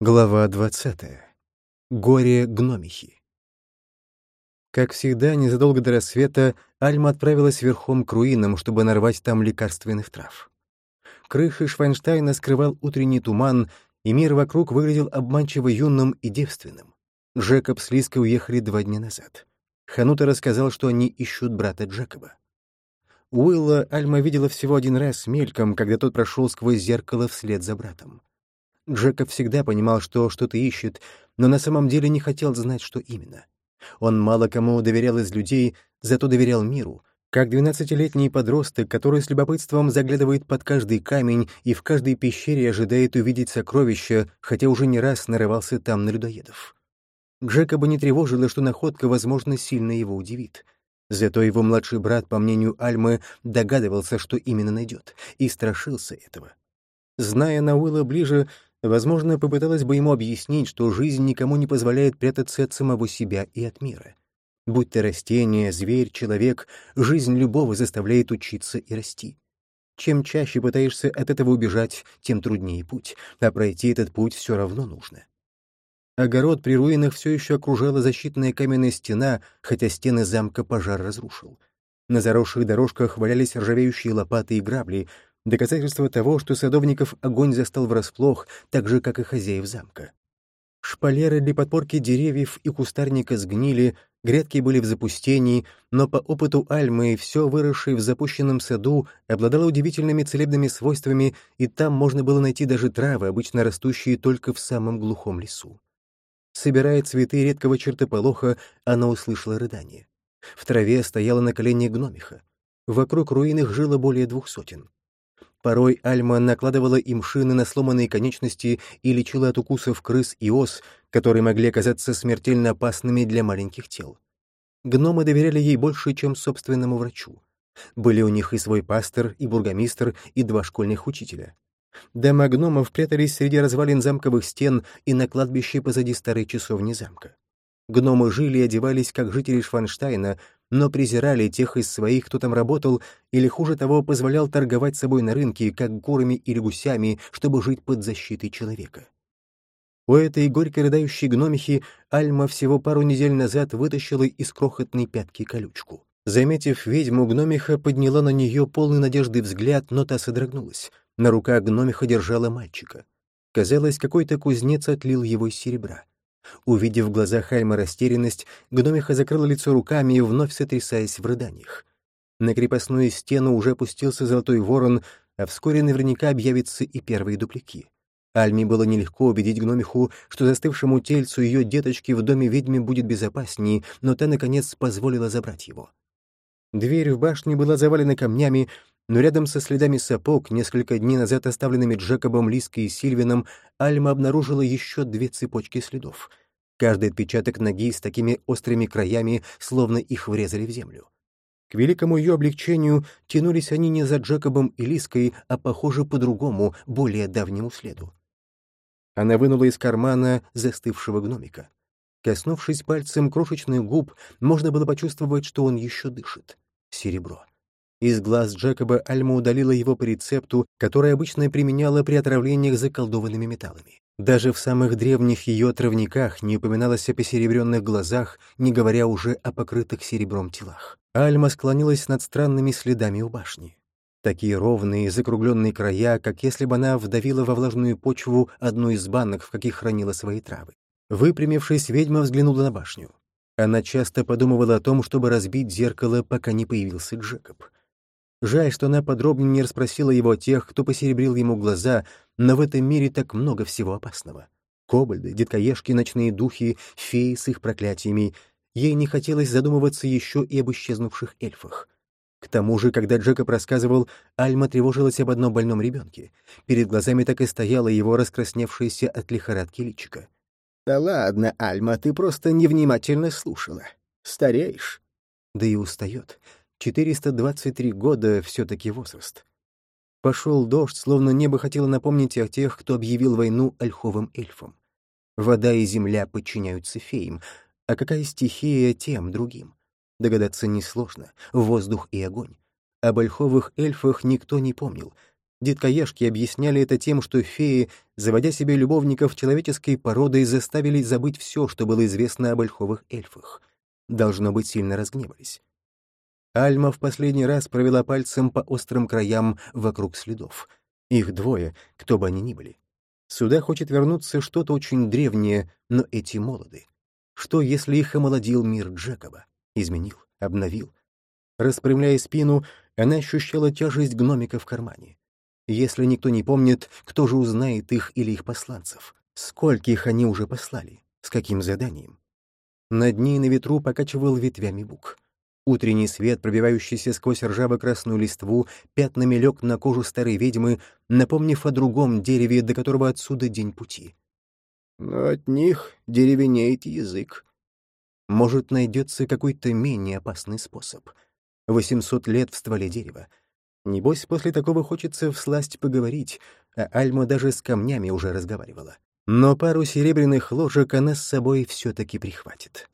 Глава 20. Горе гномихи. Как всегда, незадолго до рассвета Альма отправилась верхом к руинам, чтобы нарвать там лекарственных трав. Крыши Швайнштейна скрывал утренний туман, и мир вокруг выглядел обманчиво юным и девственным. Джекоб с Лиской уехали два дня назад. Ханута рассказал, что они ищут брата Джекоба. Уилла Альма видела всего один раз мельком, когда тот прошел сквозь зеркало вслед за братом. Джекоб всегда понимал, что что-то ищет, но на самом деле не хотел знать, что именно. Он мало кому доверял из людей, зато доверял миру, как двенадцатилетний подросток, который с любопытством заглядывает под каждый камень и в каждой пещере ожидает увидеть сокровища, хотя уже не раз нарывался там на людоедов. Джекоба не тревожило, что находка, возможно, сильно его удивит. Зато его младший брат, по мнению Альмы, догадывался, что именно найдет, и страшился этого. Зная Науэла ближе, Возможно, попыталась бы ему объяснить, что жизнь никому не позволяет прятаться от самого себя и от мира. Будь то растение, зверь, человек, жизнь любого заставляет учиться и расти. Чем чаще пытаешься от этого убежать, тем труднее путь, а пройти этот путь все равно нужно. Огород при руинах все еще окружала защитная каменная стена, хотя стены замка пожар разрушил. На заросших дорожках валялись ржавеющие лопаты и грабли, Доказательство того, что садовников огонь застал врасплох, так же, как и хозяев замка. Шпалеры для подпорки деревьев и кустарника сгнили, грядки были в запустении, но по опыту Альмы все выросшее в запущенном саду обладало удивительными целебными свойствами, и там можно было найти даже травы, обычно растущие только в самом глухом лесу. Собирая цветы редкого чертополоха, она услышала рыдание. В траве стояла на колене гномиха. Вокруг руин их жило более двух сотен. Порой Альма накладывала им шины на сломанные конечности и лечила от укусов крыс и ос, которые могли оказаться смертельно опасными для маленьких тел. Гномы доверяли ей больше, чем собственному врачу. Были у них и свой пастор, и бургомистр, и два школьных учителя. Дома гномов прятались среди развалин замковых стен и на кладбище позади старой часовни замка. Гномы жили и одевались, как жители Шванштайна, но презирали тех из своих, кто там работал, или, хуже того, позволял торговать собой на рынке, как курами или гусями, чтобы жить под защитой человека. У этой горько рыдающей гномихи Альма всего пару недель назад вытащила из крохотной пятки колючку. Заметив ведьму, гномиха подняла на нее полный надежды взгляд, но та содрогнулась. На руках гномиха держала мальчика. Казалось, какой-то кузнец отлил его из серебра. Увидев в глазах Альмы растерянность, гномиха закрыла лицо руками и вновь сотрясаясь в рыданиях. На крепостную стену уже опустился золотой ворон, а вскоре наверняка объявятся и первые дупляки. Альме было нелегко убедить гномиху, что застывшему тельцу ее деточки в доме ведьмы будет безопаснее, но та, наконец, позволила забрать его. Дверь в башне была завалена камнями, но рядом со следами сапог, несколько дней назад оставленными Джекобом, Лиской и Сильвином, Альма обнаружила еще две цепочки следов. Каждый отпечаток ноги с такими острыми краями, словно их врезали в землю. К великому ее облегчению тянулись они не за Джекобом и Лиской, а, похоже, по другому, более давнему следу. Она вынула из кармана застывшего гномика. Коснувшись пальцем крошечных губ, можно было почувствовать, что он еще дышит. Серебро. Из глаз Джекоба Альма удалила его по рецепту, который обычно применяла при отравлениях заколдованными металлами. Даже в самых древних ее отравниках не упоминалось о посеребренных глазах, не говоря уже о покрытых серебром телах. Альма склонилась над странными следами у башни. Такие ровные, закругленные края, как если бы она вдавила во влажную почву одну из банок, в каких хранила свои травы. Выпрямившись, ведьма взглянула на башню. Она часто подумывала о том, чтобы разбить зеркало, пока не появился Джекоб. Жаль, что она подробнее не расспросила его о тех, кто посеребрил ему глаза, но в этом мире так много всего опасного. Кобальды, деткоежки, ночные духи, феи с их проклятиями. Ей не хотелось задумываться еще и об исчезнувших эльфах. К тому же, когда Джекоб рассказывал, Альма тревожилась об одном больном ребенке. Перед глазами так и стояла его раскрасневшаяся от лихорадки личика. «Да ладно, Альма, ты просто невнимательно слушала. Стареешь». Да и устает. 423 года — все-таки возраст. Пошел дождь, словно небо хотело напомнить о тех, кто объявил войну ольховым эльфам. Вода и земля подчиняются феям, а какая стихия тем другим? Догадаться несложно — воздух и огонь. Об ольховых эльфах никто не помнил. Деткоежки объясняли это тем, что феи, заводя себе любовников человеческой породы, заставили забыть все, что было известно об ольховых эльфах. Должно быть, сильно разгневались. Альма в последний раз провела пальцем по острым краям вокруг следов. Их двое, кто бы они ни были. Сюда хочет вернуться что-то очень древнее, но эти молоды. Что, если их омолодил мир Джекоба? Изменил, обновил. Распрямляя спину, она ощущала тяжесть гномика в кармане. Если никто не помнит, кто же узнает их или их посланцев? Скольких они уже послали? С каким заданием? Над ней на ветру покачивал ветвями бук. Утренний свет, пробивающийся сквозь ржаво-красную листву, пятнами лег на кожу старой ведьмы, напомнив о другом дереве, до которого отсюда день пути. Но от них деревенеет язык. Может, найдется какой-то менее опасный способ. Восемьсот лет в стволе дерева. Небось, после такого хочется всласть поговорить, а Альма даже с камнями уже разговаривала. Но пару серебряных ложек она с собой все-таки прихватит.